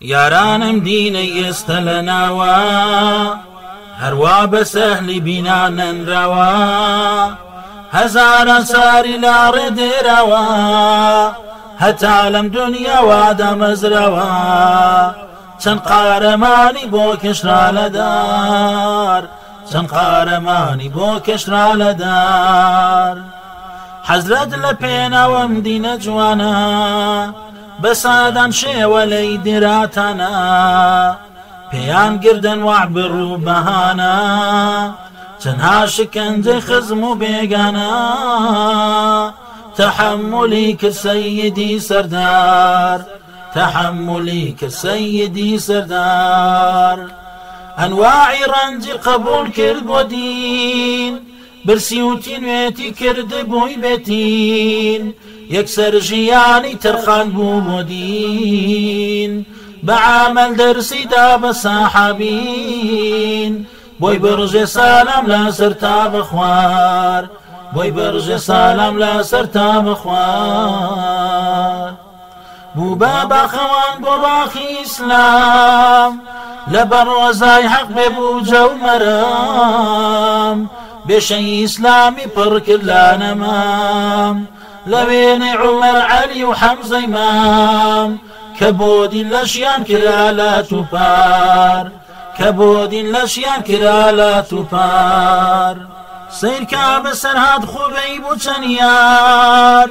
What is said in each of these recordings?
یارانم دینە ئێستا لە ناوە هەروە بە سەحلی بینانەنراوە هەزاران ساری لاڕێ دێراوە هەتا لەم دنیاوە دامەزراوە چەند قارەمانی بۆ کشرا لەدار چەند قارەمانی بۆ کشرا لەدار حەزرەت لە پێناوەم دینە جوانە بسادم سادان شێوە دراتنا پیان گردن وع برو بهانا تنها شکنجە خزم و بێگانە تحملی که سیدی سردار تحملی که سیدی سردار ئەنواعی رنج قبول کرد و دین برسی و تینوێتی کرد بۆی يكسر جياني ترخان بو مدین بەعامل درسي بە ساحابین بوي برج سالام لا تا بخوار بوي برج سالام لا تا بخوار بو با خوان بۆ باخی اسلام لبر بەڕۆزای حق ببو جو مرام بێشەی ئیسلامی پڕکرد لە نەمام لە وێنەی عمەر عەلی و حەمزەی مام کە بۆدی لەشیان کرا لە توپار کە بۆدی لەشیان کرا لە توپار سیرکە بەسەرهات خوبەی بوو چەنیار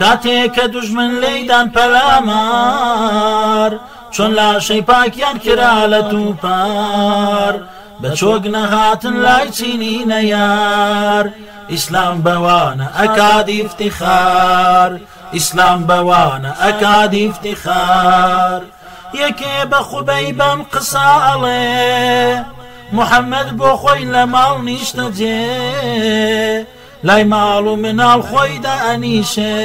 کاتێک کە دوژمن لەیدان پەلامار چۆن لاشەی پاکیان کرا لە توپار. بە چۆک نەهاتن لای چینی نەیار ئیسلام بەوانە ئەکادیفتی خار ئیسلام بەوانە ئەکادیفتی خار یەکێ بە خوبەی بەم قسە ئەڵێ محەممەد بۆ خۆی لە ماڵ نیشتە جێ لای ماڵ و مناڵ خۆیدا ئەنیشێ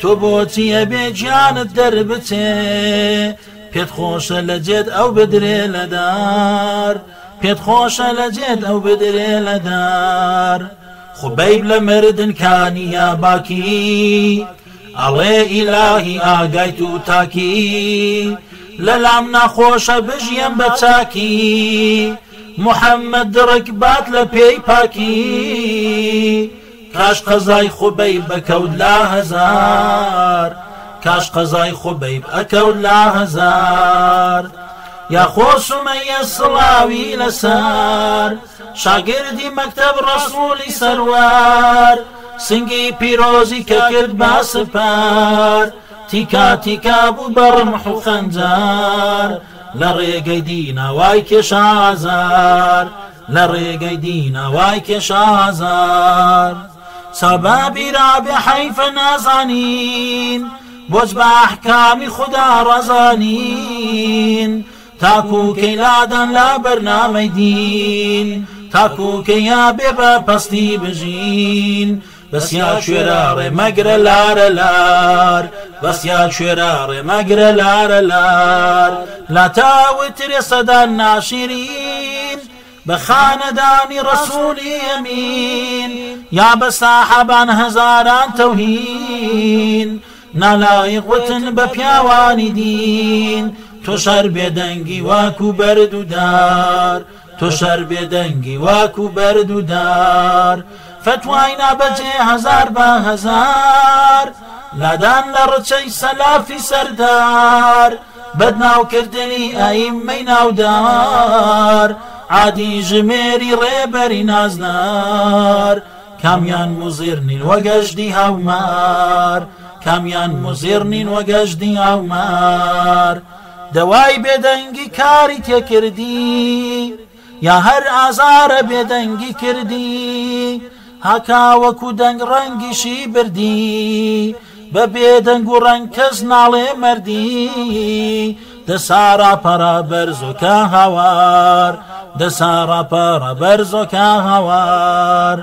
تۆ بۆچی ئەبێ گیانت دەربچێ پێت خۆشە لە جێت ئەو بدرێ لەدار پێت خۆشە لە جێت ئەو بدرێ لەدار خوبەی لە مردنکانیا باکی ئەڵێ ئیلاهی ئاگایت و تاکی لە لام ناخۆشە بژیم بە چاکی محەممەد درک بات لە پێی پاکی ڕاش قەزای خوبەی بەکەوت لا هەزار. کاش قەزای خوبەی ئەکەوت لا هەزار یا خۆشمەیە سڵاوی لەسەر شاگردی مەکتب ڕسوولی سەروار سنگی پیرۆزی کە کرد باسپار تیکا تیکا بوو بەڕم حوخەنجار لە ڕێگەی دینە وای کێشازار لە ڕێگەی دینە وای کێشازار سەبابی رابێ حەیفە نازانین. بوز با ئەحکامی خدا ڕزانین تاکوکەی لادان لا بەرنامەی دین تاکوکەیا بێ ببا پەستی بژین بەسیا شوێرە ڕێمەگرە مگر لار بەسیا شوێرە ڕێمەگرە مگر لار لا تاوترێ سەدان ناشرین بە خانەدانی ڕسوولی امین یا بە ساحەبان هەزاران نالایقوتن بە پیاوانی دین تۆ شار بێدەنگی واک و بەرد ودار تۆ شار بێدەنگی واک و بەرد ودار فتوای نابەجێ هزار بە هزار لادان لە ڕچەی سەلافی سەردار بەدناوکردنی ئایممەی ناودار عادی ژمێری ڕێبەری نازدار کامیان مزیرنین وەگەشتی هاومار. کامیان مزێر نین وەگەشتی ئاومار دەوای بێدەنگی کاری تێکردی یا هەر ئازارە بێدەنگی کردی هەکاوەکو دەنگ ڕەنگیشی بردی بە بێدەنگ و ڕەنگ کەس ناڵێ مردی دەسارا پەرا بەرزۆکە هاوار دەسارا پەرە بەرزۆکە هاوار.